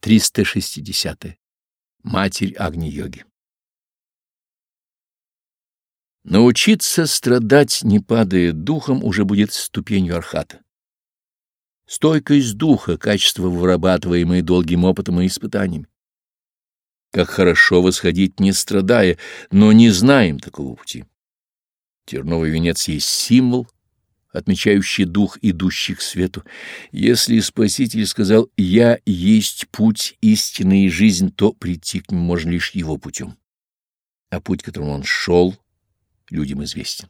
360. -е. Матерь Агни-йоги. Научиться страдать, не падая духом, уже будет ступенью архата. Стойкость духа — качество, вырабатываемое долгим опытом и испытаниями. Как хорошо восходить, не страдая, но не знаем такого пути. Терновый венец есть символ, отмечающий дух идущих к свету. Если Спаситель сказал «Я есть путь, истина и жизнь», то прийти к нему можно лишь его путем. А путь, которым он шел, людям известен.